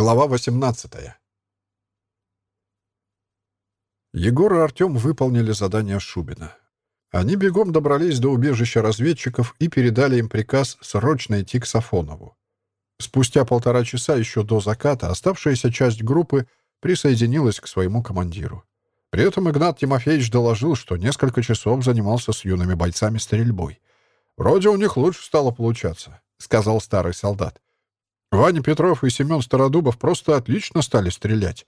Глава 18. Егор и Артем выполнили задание Шубина. Они бегом добрались до убежища разведчиков и передали им приказ срочно идти к Сафонову. Спустя полтора часа еще до заката оставшаяся часть группы присоединилась к своему командиру. При этом Игнат Тимофеевич доложил, что несколько часов занимался с юными бойцами стрельбой. «Вроде у них лучше стало получаться», — сказал старый солдат. Ваня Петров и Семен Стародубов просто отлично стали стрелять.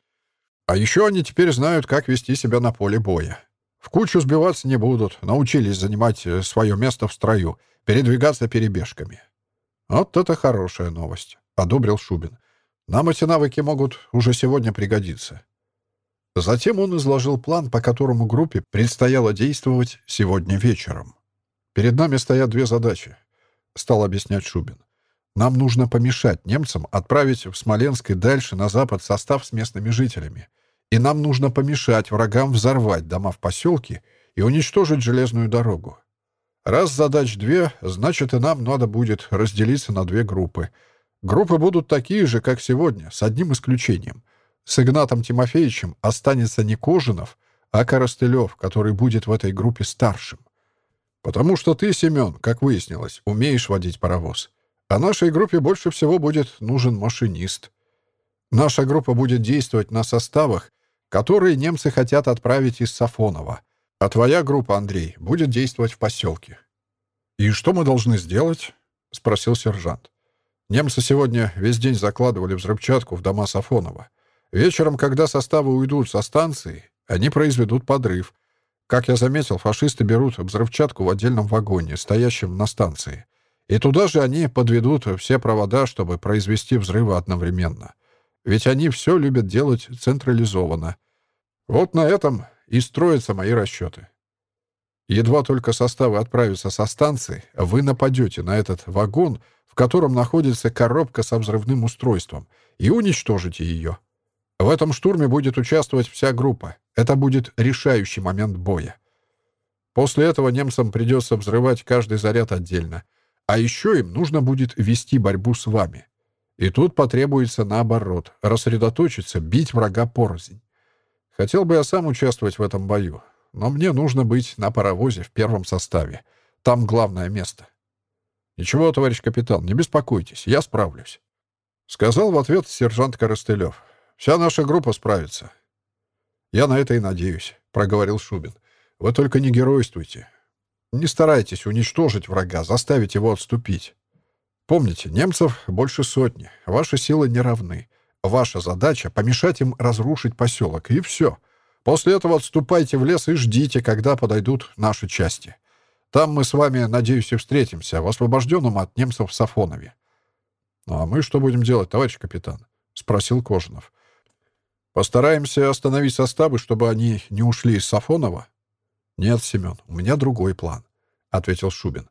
А еще они теперь знают, как вести себя на поле боя. В кучу сбиваться не будут, научились занимать э, свое место в строю, передвигаться перебежками. Вот это хорошая новость, — одобрил Шубин. Нам эти навыки могут уже сегодня пригодиться. Затем он изложил план, по которому группе предстояло действовать сегодня вечером. «Перед нами стоят две задачи», — стал объяснять Шубин. Нам нужно помешать немцам отправить в Смоленск и дальше на запад состав с местными жителями. И нам нужно помешать врагам взорвать дома в поселке и уничтожить железную дорогу. Раз задач две, значит и нам надо будет разделиться на две группы. Группы будут такие же, как сегодня, с одним исключением. С Игнатом Тимофеевичем останется не Кожинов, а Коростылев, который будет в этой группе старшим. Потому что ты, Семен, как выяснилось, умеешь водить паровоз. А нашей группе больше всего будет нужен машинист. Наша группа будет действовать на составах, которые немцы хотят отправить из Сафонова. А твоя группа, Андрей, будет действовать в поселке. «И что мы должны сделать?» — спросил сержант. Немцы сегодня весь день закладывали взрывчатку в дома Сафонова. Вечером, когда составы уйдут со станции, они произведут подрыв. Как я заметил, фашисты берут взрывчатку в отдельном вагоне, стоящем на станции. И туда же они подведут все провода, чтобы произвести взрывы одновременно. Ведь они все любят делать централизованно. Вот на этом и строятся мои расчеты. Едва только составы отправятся со станции, вы нападете на этот вагон, в котором находится коробка со взрывным устройством, и уничтожите ее. В этом штурме будет участвовать вся группа. Это будет решающий момент боя. После этого немцам придется взрывать каждый заряд отдельно — а еще им нужно будет вести борьбу с вами. И тут потребуется наоборот, рассредоточиться, бить врага порознь. Хотел бы я сам участвовать в этом бою, но мне нужно быть на паровозе в первом составе. Там главное место. «Ничего, товарищ капитан, не беспокойтесь, я справлюсь», — сказал в ответ сержант Коростылев. «Вся наша группа справится». «Я на это и надеюсь», — проговорил Шубин. «Вы только не геройствуйте. Не старайтесь уничтожить врага, заставить его отступить. Помните, немцев больше сотни, ваши силы не равны. Ваша задача — помешать им разрушить поселок, и все. После этого отступайте в лес и ждите, когда подойдут наши части. Там мы с вами, надеюсь, и встретимся, в освобожденном от немцев Сафонове. «Ну а мы что будем делать, товарищ капитан?» — спросил Кожинов. «Постараемся остановить составы, чтобы они не ушли из Сафонова?» «Нет, Семен, у меня другой план», — ответил Шубин.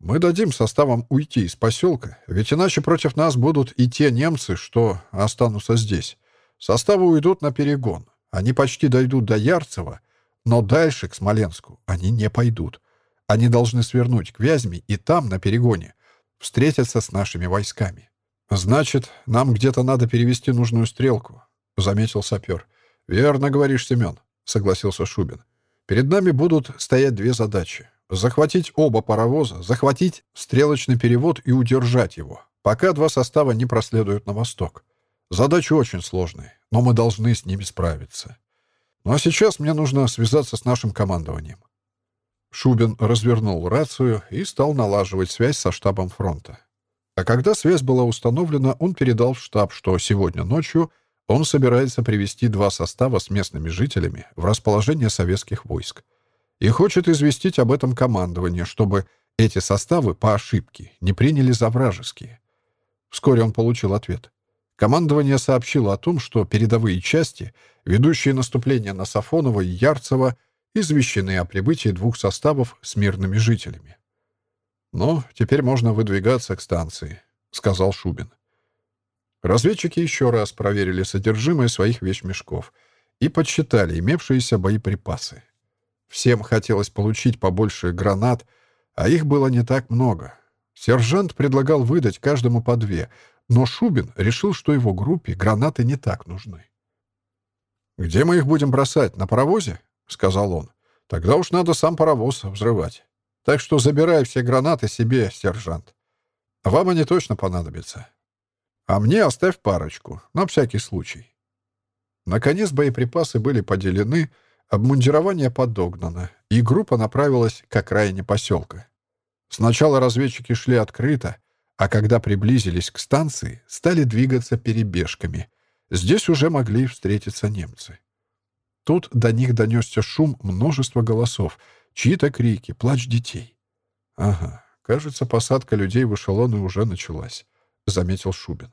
«Мы дадим составам уйти из поселка, ведь иначе против нас будут и те немцы, что останутся здесь. Составы уйдут на перегон. Они почти дойдут до Ярцева, но дальше, к Смоленску, они не пойдут. Они должны свернуть к Вязьме и там, на перегоне, встретиться с нашими войсками. Значит, нам где-то надо перевести нужную стрелку», — заметил сапер. «Верно говоришь, Семен», — согласился Шубин. Перед нами будут стоять две задачи. Захватить оба паровоза, захватить стрелочный перевод и удержать его, пока два состава не проследуют на восток. Задачи очень сложные, но мы должны с ними справиться. Ну а сейчас мне нужно связаться с нашим командованием. Шубин развернул рацию и стал налаживать связь со штабом фронта. А когда связь была установлена, он передал в штаб, что сегодня ночью он собирается привести два состава с местными жителями в расположение советских войск и хочет известить об этом командование, чтобы эти составы по ошибке не приняли за вражеские. Вскоре он получил ответ. Командование сообщило о том, что передовые части, ведущие наступление на Сафонова и Ярцево, извещены о прибытии двух составов с мирными жителями. «Ну, теперь можно выдвигаться к станции», — сказал Шубин. Разведчики еще раз проверили содержимое своих вещмешков и подсчитали имевшиеся боеприпасы. Всем хотелось получить побольше гранат, а их было не так много. Сержант предлагал выдать каждому по две, но Шубин решил, что его группе гранаты не так нужны. «Где мы их будем бросать? На паровозе?» — сказал он. «Тогда уж надо сам паровоз взрывать. Так что забирай все гранаты себе, сержант. Вам они точно понадобятся. А мне оставь парочку, на всякий случай». Наконец боеприпасы были поделены, обмундирование подогнано, и группа направилась к окраине поселка. Сначала разведчики шли открыто, а когда приблизились к станции, стали двигаться перебежками. Здесь уже могли встретиться немцы. Тут до них донесся шум множества голосов, чьи-то крики, плач детей. «Ага, кажется, посадка людей в эшелоны уже началась», — заметил Шубин.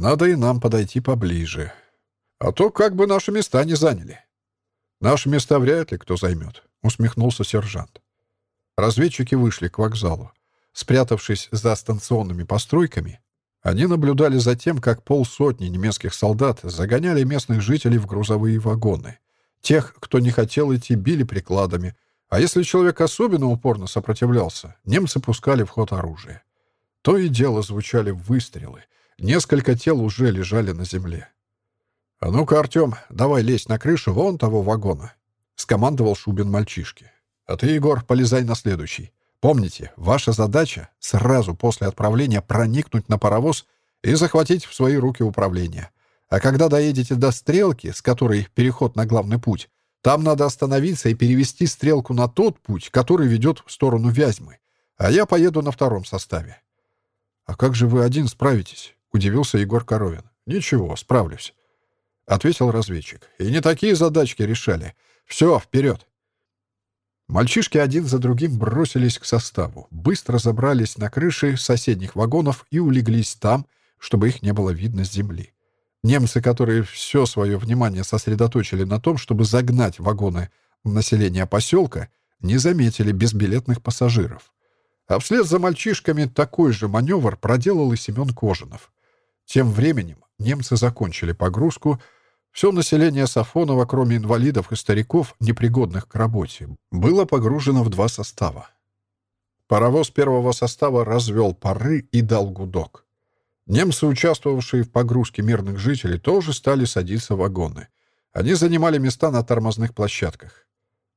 «Надо и нам подойти поближе. А то как бы наши места не заняли». «Наши места вряд ли кто займет», — усмехнулся сержант. Разведчики вышли к вокзалу. Спрятавшись за станционными постройками, они наблюдали за тем, как полсотни немецких солдат загоняли местных жителей в грузовые вагоны. Тех, кто не хотел идти, били прикладами, а если человек особенно упорно сопротивлялся, немцы пускали в ход оружие. То и дело звучали выстрелы. Несколько тел уже лежали на земле. «А ну-ка, Артем, давай лезь на крышу вон того вагона», — скомандовал Шубин мальчишке. «А ты, Егор, полезай на следующий. Помните, ваша задача — сразу после отправления проникнуть на паровоз и захватить в свои руки управление. А когда доедете до стрелки, с которой переход на главный путь, там надо остановиться и перевести стрелку на тот путь, который ведет в сторону Вязьмы. А я поеду на втором составе». «А как же вы один справитесь?» — удивился Егор Коровин. «Ничего, справлюсь», — ответил разведчик. «И не такие задачки решали. Все, вперед!» Мальчишки один за другим бросились к составу, быстро забрались на крыши соседних вагонов и улеглись там, чтобы их не было видно с земли. Немцы, которые все свое внимание сосредоточили на том, чтобы загнать вагоны населения поселка, не заметили безбилетных пассажиров. А вслед за мальчишками такой же маневр проделал и Семен Кожинов. Тем временем немцы закончили погрузку, все население Сафонова, кроме инвалидов и стариков, непригодных к работе, было погружено в два состава. Паровоз первого состава развел пары и дал гудок. Немцы, участвовавшие в погрузке мирных жителей, тоже стали садиться в вагоны. Они занимали места на тормозных площадках.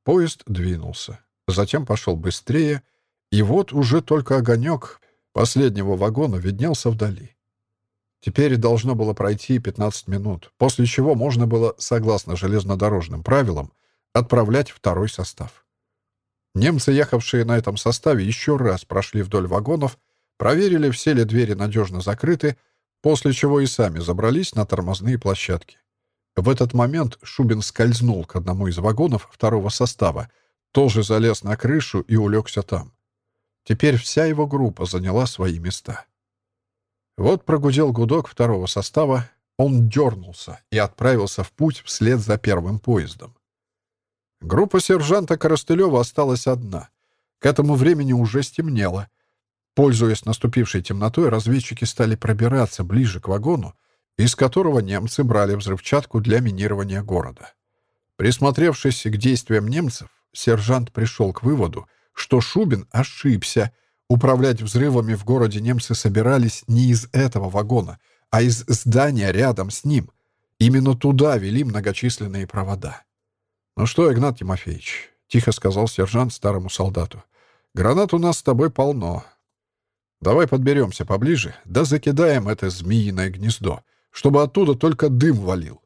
Поезд двинулся. Затем пошел быстрее, и вот уже только огонек последнего вагона виднелся вдали. Теперь должно было пройти 15 минут, после чего можно было, согласно железнодорожным правилам, отправлять второй состав. Немцы, ехавшие на этом составе, еще раз прошли вдоль вагонов, проверили, все ли двери надежно закрыты, после чего и сами забрались на тормозные площадки. В этот момент Шубин скользнул к одному из вагонов второго состава, тоже залез на крышу и улегся там. Теперь вся его группа заняла свои места. Вот прогудел гудок второго состава, он дернулся и отправился в путь вслед за первым поездом. Группа сержанта Коростылева осталась одна. К этому времени уже стемнело. Пользуясь наступившей темнотой, разведчики стали пробираться ближе к вагону, из которого немцы брали взрывчатку для минирования города. Присмотревшись к действиям немцев, сержант пришел к выводу, что Шубин ошибся — Управлять взрывами в городе немцы собирались не из этого вагона, а из здания рядом с ним. Именно туда вели многочисленные провода. «Ну что, Игнат Тимофеевич?» — тихо сказал сержант старому солдату. «Гранат у нас с тобой полно. Давай подберемся поближе, да закидаем это змеиное гнездо, чтобы оттуда только дым валил».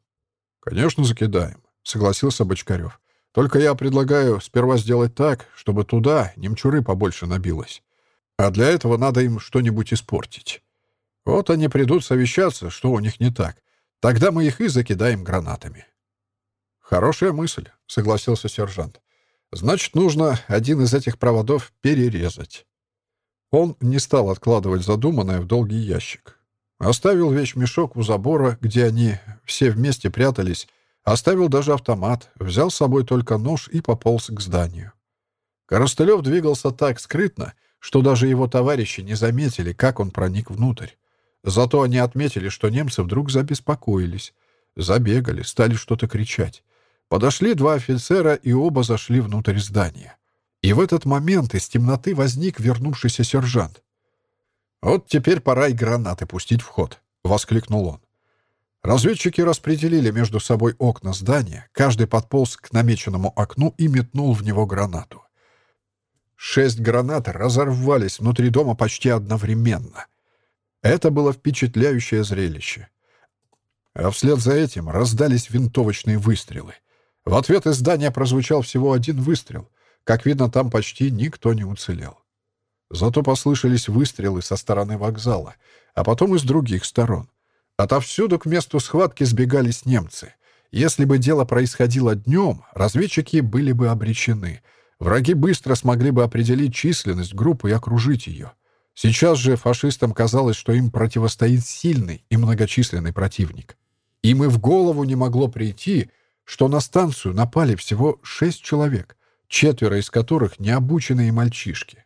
«Конечно, закидаем», — согласился Бочкарев. «Только я предлагаю сперва сделать так, чтобы туда немчуры побольше набилось. А для этого надо им что-нибудь испортить. Вот они придут совещаться, что у них не так. Тогда мы их и закидаем гранатами. «Хорошая мысль», — согласился сержант. «Значит, нужно один из этих проводов перерезать». Он не стал откладывать задуманное в долгий ящик. Оставил вещмешок у забора, где они все вместе прятались, оставил даже автомат, взял с собой только нож и пополз к зданию. Коростылев двигался так скрытно, что даже его товарищи не заметили, как он проник внутрь. Зато они отметили, что немцы вдруг забеспокоились. Забегали, стали что-то кричать. Подошли два офицера, и оба зашли внутрь здания. И в этот момент из темноты возник вернувшийся сержант. «Вот теперь пора и гранаты пустить в ход», — воскликнул он. Разведчики распределили между собой окна здания, каждый подполз к намеченному окну и метнул в него гранату. Шесть гранат разорвались внутри дома почти одновременно. Это было впечатляющее зрелище. А вслед за этим раздались винтовочные выстрелы. В ответ из здания прозвучал всего один выстрел. Как видно, там почти никто не уцелел. Зато послышались выстрелы со стороны вокзала, а потом и с других сторон. Отовсюду к месту схватки сбегались немцы. Если бы дело происходило днем, разведчики были бы обречены. Враги быстро смогли бы определить численность группы и окружить ее. Сейчас же фашистам казалось, что им противостоит сильный и многочисленный противник. Им и в голову не могло прийти, что на станцию напали всего шесть человек, четверо из которых необученные мальчишки.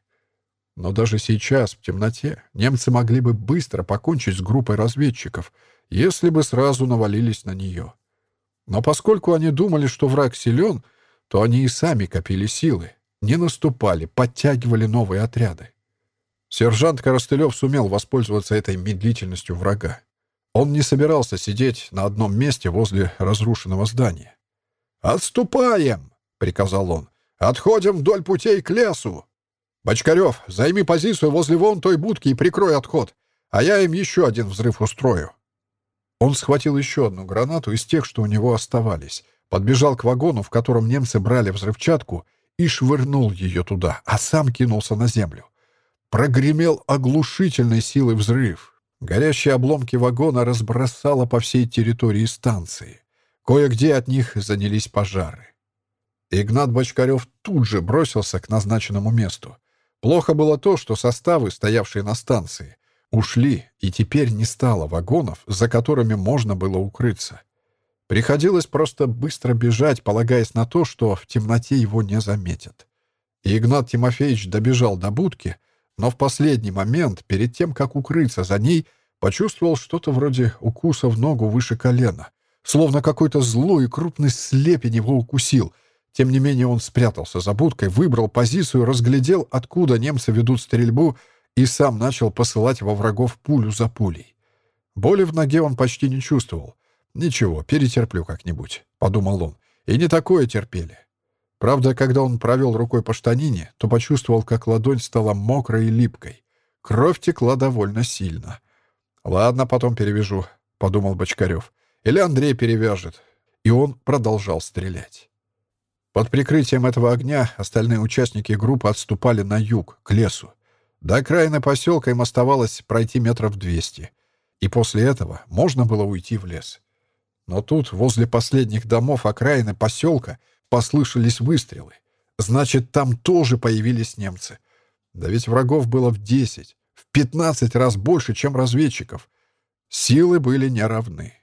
Но даже сейчас, в темноте, немцы могли бы быстро покончить с группой разведчиков, если бы сразу навалились на нее. Но поскольку они думали, что враг силен, то они и сами копили силы, не наступали, подтягивали новые отряды. Сержант Коростылев сумел воспользоваться этой медлительностью врага. Он не собирался сидеть на одном месте возле разрушенного здания. «Отступаем!» — приказал он. «Отходим вдоль путей к лесу!» «Бочкарев, займи позицию возле вон той будки и прикрой отход, а я им еще один взрыв устрою». Он схватил еще одну гранату из тех, что у него оставались, подбежал к вагону, в котором немцы брали взрывчатку, и швырнул ее туда, а сам кинулся на землю. Прогремел оглушительной силой взрыв. Горящие обломки вагона разбросало по всей территории станции. Кое-где от них занялись пожары. Игнат Бочкарев тут же бросился к назначенному месту. Плохо было то, что составы, стоявшие на станции, ушли, и теперь не стало вагонов, за которыми можно было укрыться. Приходилось просто быстро бежать, полагаясь на то, что в темноте его не заметят. И Игнат Тимофеевич добежал до будки, но в последний момент, перед тем, как укрыться за ней, почувствовал что-то вроде укуса в ногу выше колена, словно какой-то злой и крупный слепень его укусил — тем не менее он спрятался за будкой, выбрал позицию, разглядел, откуда немцы ведут стрельбу, и сам начал посылать во врагов пулю за пулей. Боли в ноге он почти не чувствовал. «Ничего, перетерплю как-нибудь», — подумал он. И не такое терпели. Правда, когда он провел рукой по штанине, то почувствовал, как ладонь стала мокрой и липкой. Кровь текла довольно сильно. «Ладно, потом перевяжу», — подумал Бочкарев. «Или Андрей перевяжет». И он продолжал стрелять. Под прикрытием этого огня остальные участники группы отступали на юг, к лесу. До окраины поселка им оставалось пройти метров двести. И после этого можно было уйти в лес. Но тут, возле последних домов окраины поселка, послышались выстрелы. Значит, там тоже появились немцы. Да ведь врагов было в десять, в пятнадцать раз больше, чем разведчиков. Силы были неравны.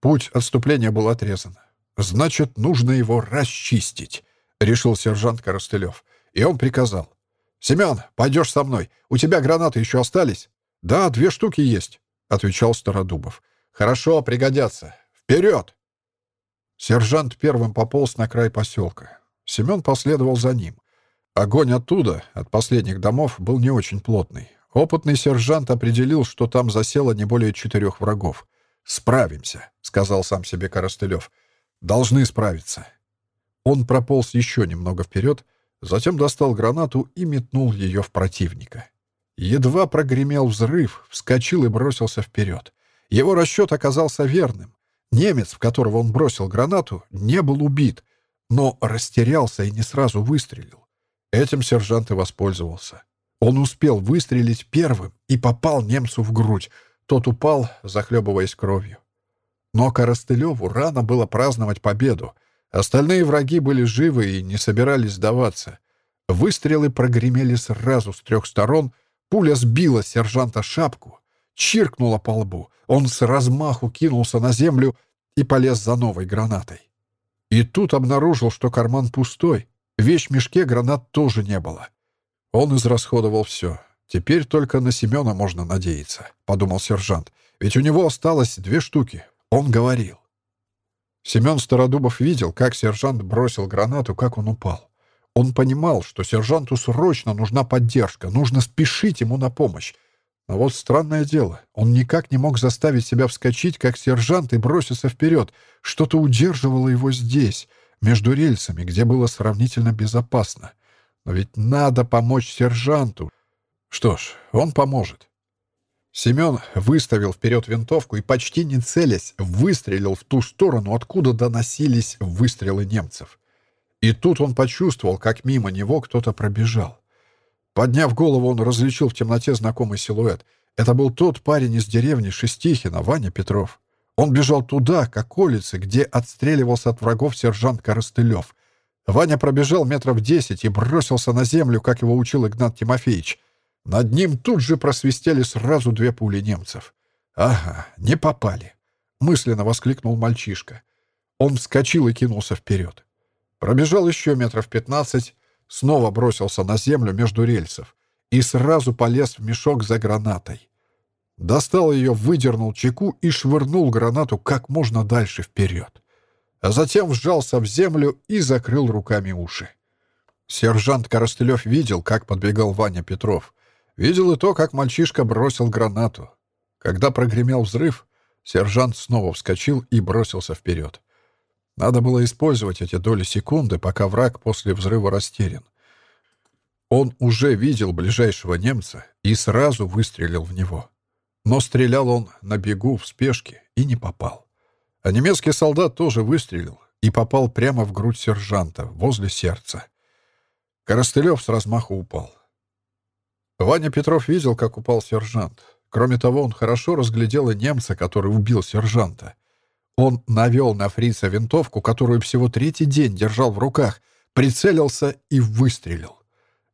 Путь отступления был отрезан. «Значит, нужно его расчистить», — решил сержант Коростылев. И он приказал. «Семен, пойдешь со мной. У тебя гранаты еще остались?» «Да, две штуки есть», — отвечал Стародубов. «Хорошо, пригодятся. Вперед!» Сержант первым пополз на край поселка. Семен последовал за ним. Огонь оттуда, от последних домов, был не очень плотный. Опытный сержант определил, что там засело не более четырех врагов. «Справимся», — сказал сам себе Коростылев. Должны справиться. Он прополз еще немного вперед, затем достал гранату и метнул ее в противника. Едва прогремел взрыв, вскочил и бросился вперед. Его расчет оказался верным. Немец, в которого он бросил гранату, не был убит, но растерялся и не сразу выстрелил. Этим сержант и воспользовался. Он успел выстрелить первым и попал немцу в грудь. Тот упал, захлебываясь кровью. Но Коростылеву рано было праздновать победу. Остальные враги были живы и не собирались сдаваться. Выстрелы прогремели сразу с трех сторон, пуля сбила сержанта шапку, чиркнула по лбу. Он с размаху кинулся на землю и полез за новой гранатой. И тут обнаружил, что карман пустой. В вещмешке гранат тоже не было. Он израсходовал все. «Теперь только на Семена можно надеяться», — подумал сержант. «Ведь у него осталось две штуки. Он говорил. Семен Стародубов видел, как сержант бросил гранату, как он упал. Он понимал, что сержанту срочно нужна поддержка, нужно спешить ему на помощь. Но вот странное дело, он никак не мог заставить себя вскочить, как сержант, и броситься вперед. Что-то удерживало его здесь, между рельсами, где было сравнительно безопасно. Но ведь надо помочь сержанту. Что ж, он поможет. Семен выставил вперед винтовку и, почти не целясь, выстрелил в ту сторону, откуда доносились выстрелы немцев. И тут он почувствовал, как мимо него кто-то пробежал. Подняв голову, он различил в темноте знакомый силуэт. Это был тот парень из деревни Шестихина, Ваня Петров. Он бежал туда, к околице, где отстреливался от врагов сержант Коростылев. Ваня пробежал метров десять и бросился на землю, как его учил Игнат Тимофеевич. Над ним тут же просвистели сразу две пули немцев. «Ага, не попали!» — мысленно воскликнул мальчишка. Он вскочил и кинулся вперед. Пробежал еще метров пятнадцать, снова бросился на землю между рельсов и сразу полез в мешок за гранатой. Достал ее, выдернул чеку и швырнул гранату как можно дальше вперед. А затем вжался в землю и закрыл руками уши. Сержант Коростылев видел, как подбегал Ваня Петров. Видел и то, как мальчишка бросил гранату. Когда прогремел взрыв, сержант снова вскочил и бросился вперед. Надо было использовать эти доли секунды, пока враг после взрыва растерян. Он уже видел ближайшего немца и сразу выстрелил в него. Но стрелял он на бегу в спешке и не попал. А немецкий солдат тоже выстрелил и попал прямо в грудь сержанта, возле сердца. Коростылев с размаху упал. Ваня Петров видел, как упал сержант. Кроме того, он хорошо разглядел и немца, который убил сержанта. Он навел на фрица винтовку, которую всего третий день держал в руках, прицелился и выстрелил.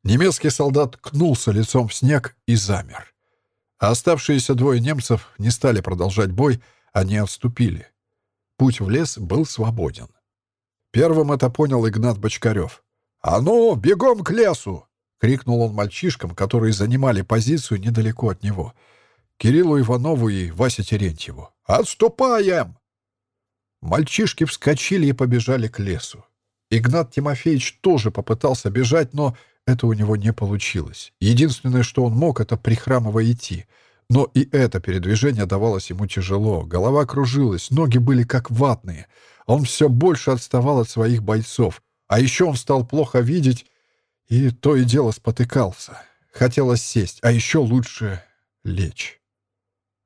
Немецкий солдат кнулся лицом в снег и замер. А оставшиеся двое немцев не стали продолжать бой, они отступили. Путь в лес был свободен. Первым это понял Игнат Бочкарев. «А ну, бегом к лесу!» — крикнул он мальчишкам, которые занимали позицию недалеко от него. Кириллу Иванову и Васе Терентьеву. «Отступаем!» Мальчишки вскочили и побежали к лесу. Игнат Тимофеевич тоже попытался бежать, но это у него не получилось. Единственное, что он мог, это прихрамывая идти. Но и это передвижение давалось ему тяжело. Голова кружилась, ноги были как ватные. Он все больше отставал от своих бойцов. А еще он стал плохо видеть и то и дело спотыкался. Хотелось сесть, а еще лучше лечь.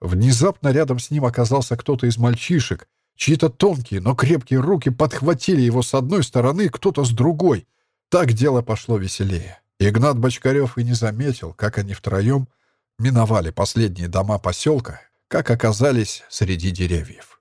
Внезапно рядом с ним оказался кто-то из мальчишек, Чьи-то тонкие, но крепкие руки подхватили его с одной стороны, кто-то с другой. Так дело пошло веселее. Игнат Бочкарев и не заметил, как они втроем миновали последние дома поселка, как оказались среди деревьев.